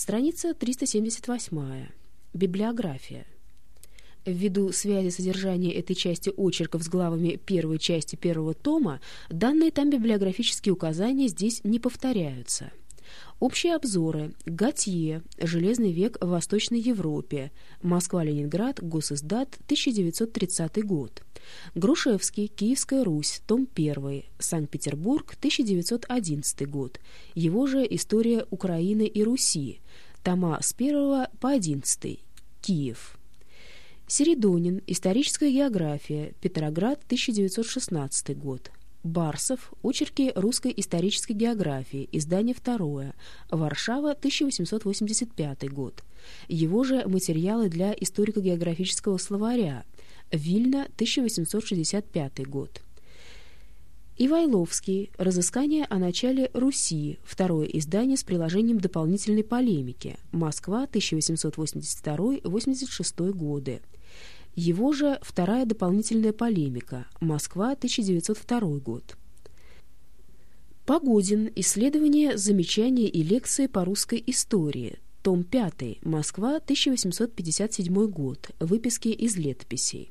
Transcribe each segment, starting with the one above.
Страница 378. Библиография. Ввиду связи содержания этой части очерков с главами первой части первого тома, данные там библиографические указания здесь не повторяются. Общие обзоры. Готье. Железный век в Восточной Европе. Москва-Ленинград. Госиздат. 1930 год. Грушевский. Киевская Русь. Том 1. Санкт-Петербург. 1911 год. Его же История Украины и Руси. Тома с 1 по 11. Киев. Середонин. Историческая география. Петроград. 1916 год. Барсов. Очерки русской исторической географии. Издание второе. Варшава, 1885 год. Его же материалы для историко-географического словаря. Вильна, 1865 год. Ивайловский. Разыскание о начале Руси. Второе издание с приложением дополнительной полемики. Москва, 1882-86 годы. Его же вторая дополнительная полемика. Москва, 1902 год. Погодин. Исследования, замечания и лекции по русской истории. Том 5. Москва, 1857 год. Выписки из летописей.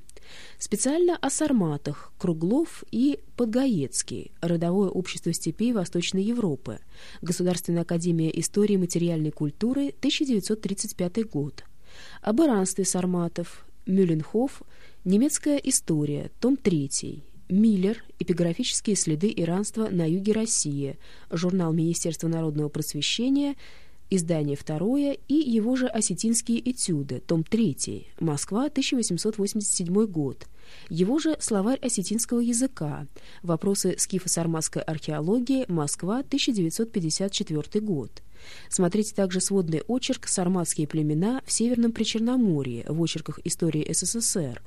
Специально о сарматах, Круглов и Подгаецкий, Родовое общество степей Восточной Европы, Государственная академия истории и материальной культуры, 1935 год. Об иранстве сарматов, Мюлленхоф, Немецкая история, том 3, Миллер, эпиграфические следы иранства на юге России, журнал Министерства народного просвещения, издание второе и его же «Осетинские этюды», том 3, Москва, 1887 год, его же «Словарь осетинского языка», вопросы скифо-сарматской археологии, Москва, 1954 год. Смотрите также сводный очерк «Сарматские племена в Северном Причерноморье» в очерках истории СССР,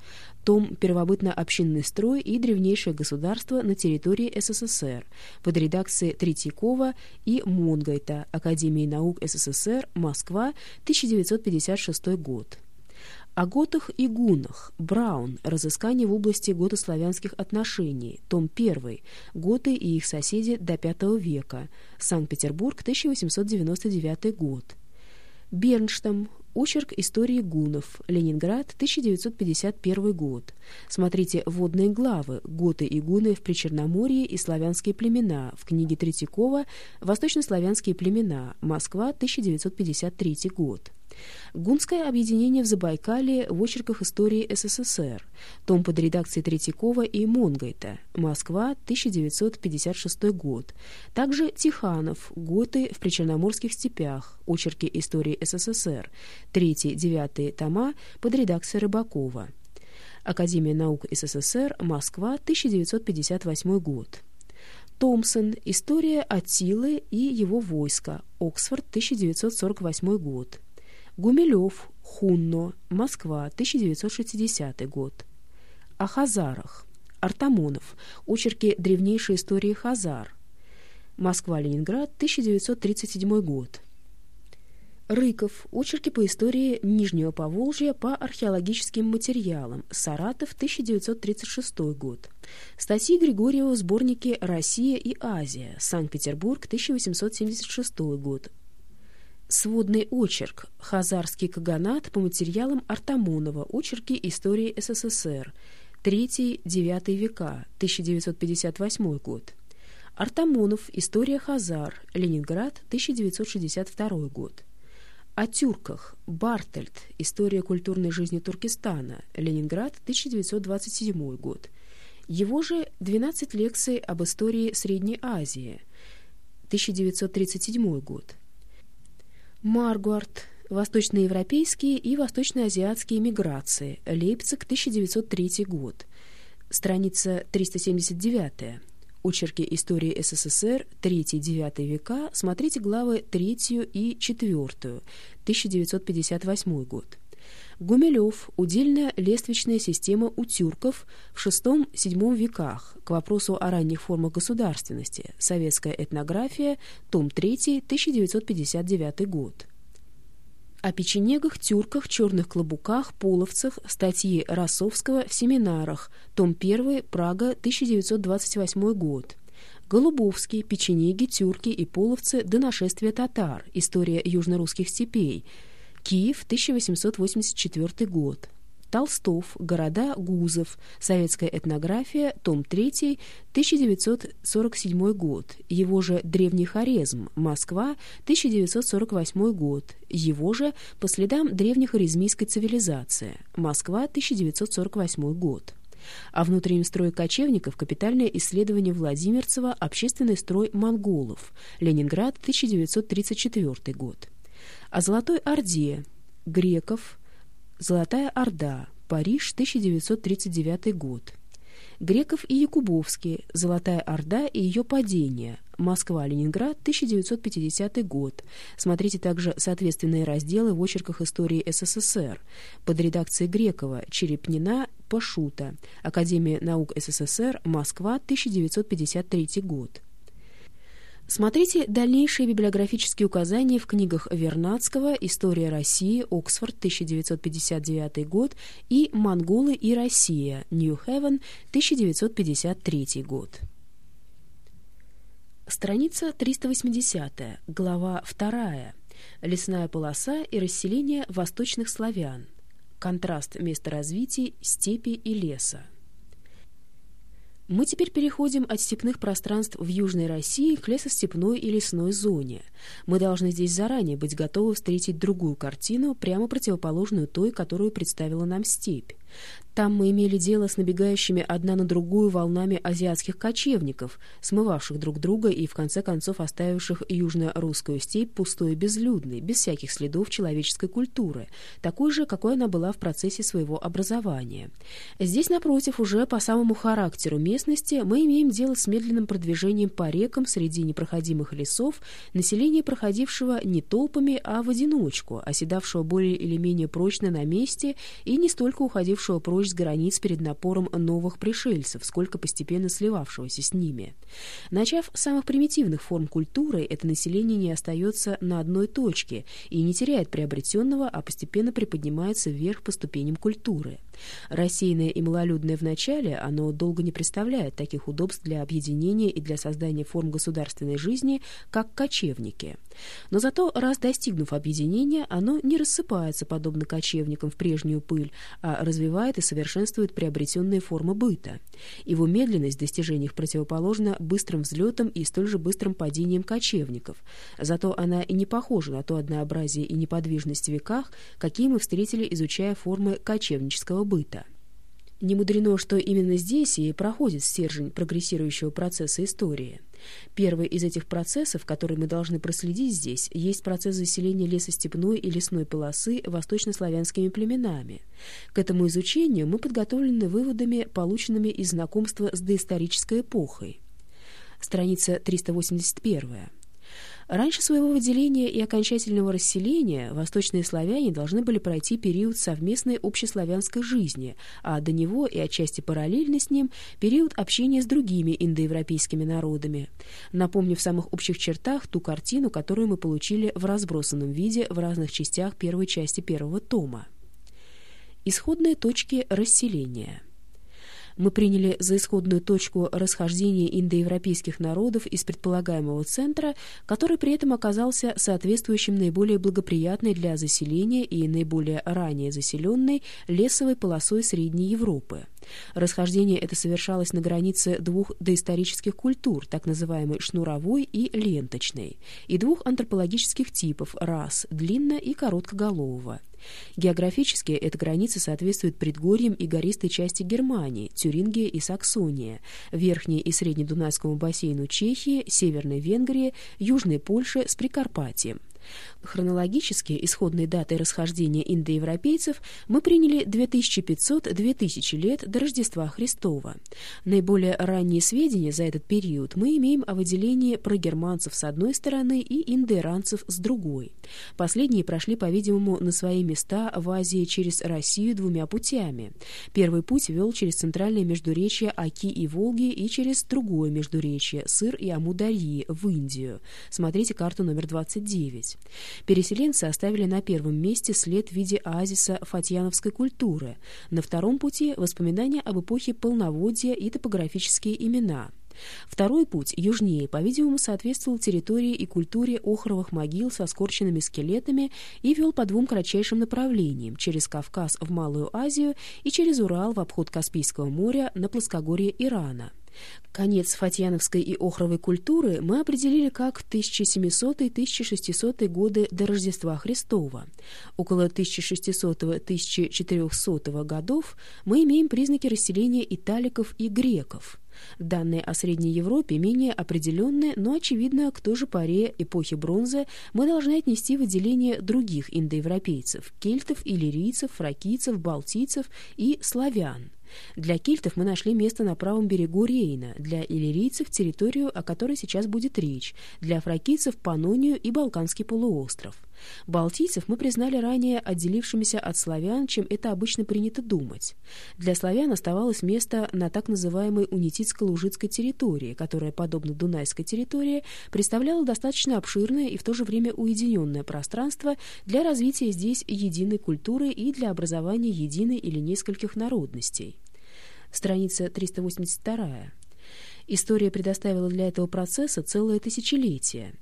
том «Первобытно-общинный строй и древнейшее государство на территории СССР» под редакцией Третьякова и Монгайта Академии наук СССР, Москва, 1956 год. О готах и гунах. Браун. Разыскание в области готославянских отношений. Том 1. Готы и их соседи до V века. Санкт-Петербург, 1899 год. Бернштам. Очерк истории гунов. Ленинград, 1951 год. Смотрите вводные главы «Готы и гуны в Причерноморье и славянские племена» в книге Третьякова «Восточнославянские племена. Москва, 1953 год». Гунское объединение в Забайкалье в очерках истории СССР. Том под редакцией Третьякова и Монгайта. Москва, 1956 год. Также Тиханов. Готы в Причерноморских степях. Очерки истории СССР. Третий, девятый тома под редакцией Рыбакова. Академия наук СССР. Москва, 1958 год. Томпсон. История Атилы и его войска. Оксфорд, 1948 год. Гумилев, Хунно, Москва, 1960 год. О Хазарах. Артамонов. Очерки древнейшей истории Хазар. Москва-Ленинград, 1937 год. Рыков. Очерки по истории Нижнего Поволжья по археологическим материалам. Саратов, 1936 год. Статьи Григорьева в сборнике «Россия и Азия». Санкт-Петербург, 1876 год. Сводный очерк «Хазарский каганат» по материалам Артамонова «Очерки истории СССР», 3-9 века, 1958 год. Артамонов «История Хазар», Ленинград, 1962 год. О тюрках. Бартельд. История культурной жизни Туркестана. Ленинград, 1927 год. Его же 12 лекций об истории Средней Азии. 1937 год. Маргуарт. Восточноевропейские и восточноазиатские миграции. Лейпциг, 1903 год. Страница 379. Очерки истории СССР 3-9 века. Смотрите главы 3 и 4. 1958 год. Гумилев. Удельная лествичная система у тюрков в VI-VII веках. К вопросу о ранних формах государственности. Советская этнография. Том 3. 1959 год. О печенегах, тюрках, черных клобуках, половцах, статьи Росовского в семинарах. Том 1. Прага, 1928 год. Голубовский, печенеги, тюрки и половцы до нашествия татар. История южно-русских степей. Киев, 1884 год. Толстов, города Гузов, советская этнография, том 3, 1947 год, его же Древний Хорезм, Москва, 1948 год, его же по следам древнехорезмийской цивилизации, Москва, 1948 год. О внутреннем строе кочевников капитальное исследование Владимирцева «Общественный строй монголов», Ленинград, 1934 год. О Золотой Орде, греков, Золотая Орда, Париж, 1939 год. Греков и Якубовский, Золотая Орда и ее падение, Москва-Ленинград, 1950 год. Смотрите также соответственные разделы в очерках истории СССР. Под редакцией Грекова, Черепнина, Пашута. Академия наук СССР, Москва, 1953 год. Смотрите дальнейшие библиографические указания в книгах Вернадского «История России», Оксфорд, 1959 год, и «Монголы и Россия», Нью-Хевен, 1953 год. Страница 380, глава 2. Лесная полоса и расселение восточных славян. Контраст месторазвитий степи и леса. Мы теперь переходим от степных пространств в Южной России к лесостепной и лесной зоне. Мы должны здесь заранее быть готовы встретить другую картину, прямо противоположную той, которую представила нам степь. Там мы имели дело с набегающими одна на другую волнами азиатских кочевников, смывавших друг друга и, в конце концов, оставивших южно-русскую степь пустой и безлюдной, без всяких следов человеческой культуры, такой же, какой она была в процессе своего образования. Здесь, напротив, уже по самому характеру местности мы имеем дело с медленным продвижением по рекам среди непроходимых лесов, населения проходившего не толпами, а в одиночку, оседавшего более или менее прочно на месте и не столько уходившего прочь прочь с границ перед напором новых пришельцев, сколько постепенно сливавшегося с ними. Начав с самых примитивных форм культуры, это население не остается на одной точке и не теряет приобретенного, а постепенно приподнимается вверх по ступеням культуры. Рассеянное и малолюдное в начале, оно долго не представляет таких удобств для объединения и для создания форм государственной жизни, как кочевники. Но зато, раз достигнув объединения, оно не рассыпается, подобно кочевникам, в прежнюю пыль, а развивает и совершенствует приобретенные формы быта. Его медленность в достижениях противоположна быстрым взлетам и столь же быстрым падениям кочевников. Зато она и не похожа на то однообразие и неподвижность в веках, какие мы встретили, изучая формы кочевнического быта. Не мудрено, что именно здесь и проходит стержень прогрессирующего процесса истории. Первый из этих процессов, который мы должны проследить здесь, есть процесс заселения лесостепной и лесной полосы восточнославянскими племенами. К этому изучению мы подготовлены выводами, полученными из знакомства с доисторической эпохой. Страница 381. Раньше своего выделения и окончательного расселения восточные славяне должны были пройти период совместной общеславянской жизни, а до него и отчасти параллельно с ним период общения с другими индоевропейскими народами. Напомню в самых общих чертах ту картину, которую мы получили в разбросанном виде в разных частях первой части первого тома. Исходные точки расселения – мы приняли за исходную точку расхождения индоевропейских народов из предполагаемого центра, который при этом оказался соответствующим наиболее благоприятной для заселения и наиболее ранее заселенной лесовой полосой Средней Европы. Расхождение это совершалось на границе двух доисторических культур, так называемой шнуровой и ленточной, и двух антропологических типов рас – длинно- и короткоголового. Географически эта граница соответствует предгорьям и гористой части Германии, Тюрингия и Саксония, Верхней и Среднедунайскому бассейну Чехии, Северной Венгрии, Южной Польши с Прикарпатием. Хронологически исходной датой расхождения индоевропейцев мы приняли 2500-2000 лет до Рождества Христова. Наиболее ранние сведения за этот период мы имеем о выделении прогерманцев с одной стороны и индоиранцев с другой. Последние прошли, по-видимому, на свои места в Азии через Россию двумя путями. Первый путь вел через центральное междуречье Аки и Волги и через другое междуречье Сыр и Амударьи в Индию. Смотрите карту номер 29. Переселенцы оставили на первом месте след в виде оазиса фатьяновской культуры, на втором пути — воспоминания об эпохе полноводья и топографические имена — Второй путь, южнее, по-видимому, соответствовал территории и культуре охровых могил со скорченными скелетами и вел по двум кратчайшим направлениям – через Кавказ в Малую Азию и через Урал в обход Каспийского моря на плоскогорье Ирана – Конец фатьяновской и охровой культуры мы определили как 1700-1600 годы до Рождества Христова. Около 1600-1400 годов мы имеем признаки расселения италиков и греков. Данные о Средней Европе менее определенны, но, очевидно, к той же поре эпохи бронзы мы должны отнести выделение других индоевропейцев – кельтов, иллирийцев, фракийцев, балтийцев и славян. Для кельтов мы нашли место на правом берегу Рейна, для иллирийцев – территорию, о которой сейчас будет речь, для фракийцев – Панонию и Балканский полуостров. Балтийцев мы признали ранее отделившимися от славян, чем это обычно принято думать. Для славян оставалось место на так называемой унитицко-лужицкой территории, которая, подобно Дунайской территории, представляла достаточно обширное и в то же время уединенное пространство для развития здесь единой культуры и для образования единой или нескольких народностей страница 382. История предоставила для этого процесса целое тысячелетие.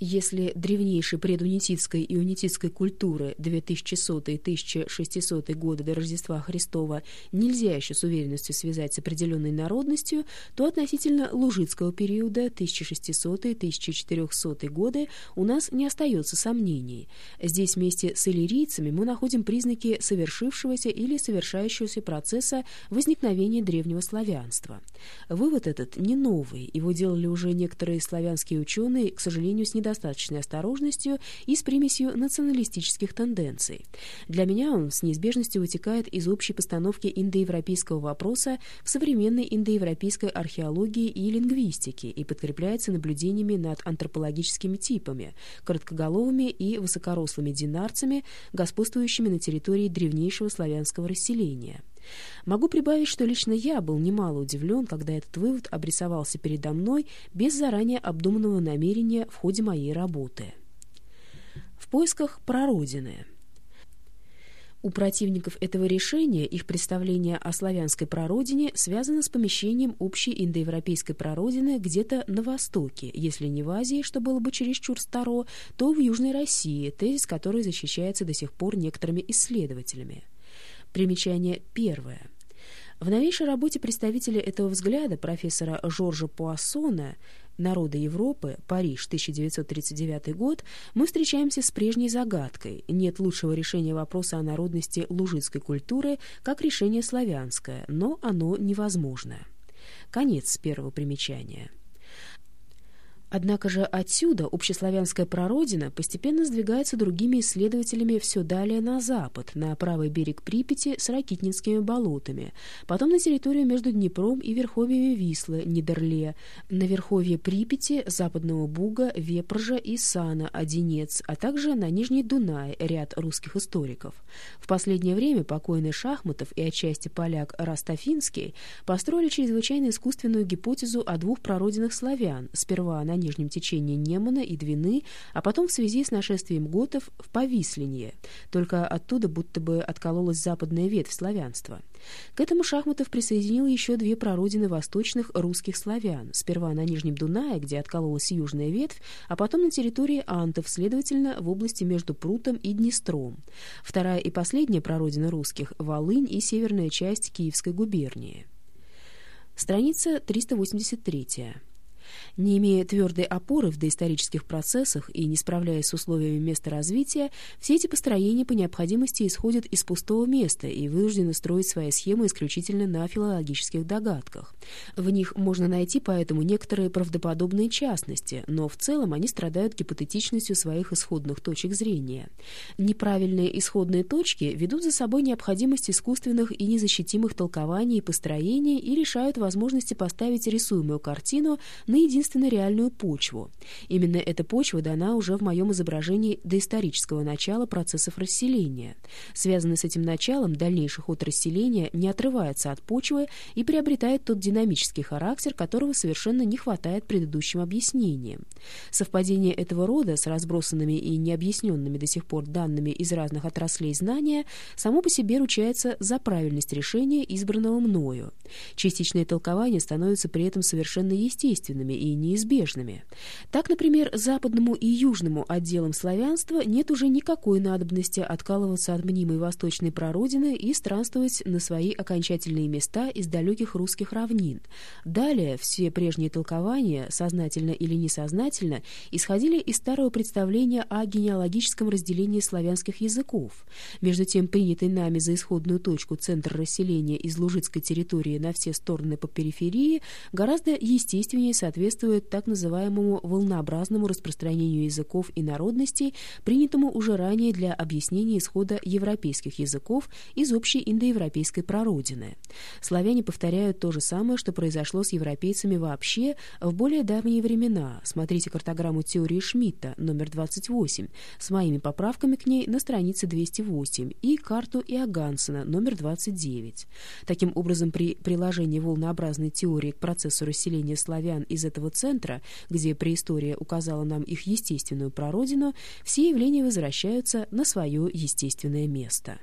Если древнейшей предунитистской и унитистской культуры 2100-1600 годы до Рождества Христова нельзя еще с уверенностью связать с определенной народностью, то относительно лужицкого периода 1600-1400 годы у нас не остается сомнений. Здесь вместе с иллирийцами мы находим признаки совершившегося или совершающегося процесса возникновения древнего славянства. Вывод этот не новый, его делали уже некоторые славянские ученые, к сожалению, с недостатком недостаточной осторожностью и с примесью националистических тенденций. Для меня он с неизбежностью вытекает из общей постановки индоевропейского вопроса в современной индоевропейской археологии и лингвистике и подкрепляется наблюдениями над антропологическими типами, короткоголовыми и высокорослыми динарцами, господствующими на территории древнейшего славянского расселения. Могу прибавить, что лично я был немало удивлен, когда этот вывод обрисовался передо мной без заранее обдуманного намерения в ходе моей работы. В поисках прародины. У противников этого решения их представление о славянской прародине связано с помещением общей индоевропейской прародины где-то на востоке, если не в Азии, что было бы чересчур старо, то в Южной России, тезис который защищается до сих пор некоторыми исследователями. Примечание первое. В новейшей работе представителя этого взгляда профессора Жоржа Пуассона «Народы Европы. Париж. 1939 год» мы встречаемся с прежней загадкой. Нет лучшего решения вопроса о народности лужицкой культуры, как решение славянское, но оно невозможно. Конец первого примечания. Однако же отсюда общеславянская прародина постепенно сдвигается другими исследователями все далее на запад, на правый берег Припяти с Ракитнинскими болотами, потом на территорию между Днепром и верховьями Вислы, Нидерле, на верховье Припяти, Западного Буга, Вепржа и Сана, Одинец, а также на Нижний Дунай, ряд русских историков. В последнее время покойный Шахматов и отчасти поляк Растафинский построили чрезвычайно искусственную гипотезу о двух прародинах славян, сперва на нижнем течении Немана и Двины, а потом в связи с нашествием готов в Повисленье. Только оттуда будто бы откололась западная ветвь славянства. К этому Шахматов присоединил еще две прародины восточных русских славян. Сперва на Нижнем Дунае, где откололась южная ветвь, а потом на территории антов, следовательно, в области между Прутом и Днестром. Вторая и последняя прародина русских – Волынь и северная часть Киевской губернии. Страница 383. Не имея твердой опоры в доисторических процессах и не справляясь с условиями места развития, все эти построения по необходимости исходят из пустого места и вынуждены строить свои схемы исключительно на филологических догадках. В них можно найти поэтому некоторые правдоподобные частности, но в целом они страдают гипотетичностью своих исходных точек зрения. Неправильные исходные точки ведут за собой необходимость искусственных и незащитимых толкований и построений и решают возможности поставить рисуемую картину на единственно реальную почву. Именно эта почва дана уже в моем изображении доисторического начала процессов расселения. Связанный с этим началом, дальнейший ход расселения не отрывается от почвы и приобретает тот динамический характер, которого совершенно не хватает предыдущим объяснениям. Совпадение этого рода с разбросанными и необъясненными до сих пор данными из разных отраслей знания само по себе ручается за правильность решения, избранного мною. Частичные толкования становятся при этом совершенно естественными и неизбежными. Так, например, западному и южному отделам славянства нет уже никакой надобности откалываться от мнимой восточной прародины и странствовать на свои окончательные места из далеких русских равнин. Далее все прежние толкования, сознательно или несознательно, исходили из старого представления о генеалогическом разделении славянских языков. Между тем, принятый нами за исходную точку центр расселения из Лужицкой территории на все стороны по периферии гораздо естественнее соответствует так называемому волнообразному распространению языков и народностей, принятому уже ранее для объяснения исхода европейских языков из общей индоевропейской прародины. Славяне повторяют то же самое, что произошло с европейцами вообще в более давние времена. Смотрите картограмму теории Шмидта, номер 28, с моими поправками к ней на странице 208, и карту Иогансена, номер 29. Таким образом, при приложении волнообразной теории к процессу расселения славян из этого центра, где преистория указала нам их естественную прародину, все явления возвращаются на свое естественное место.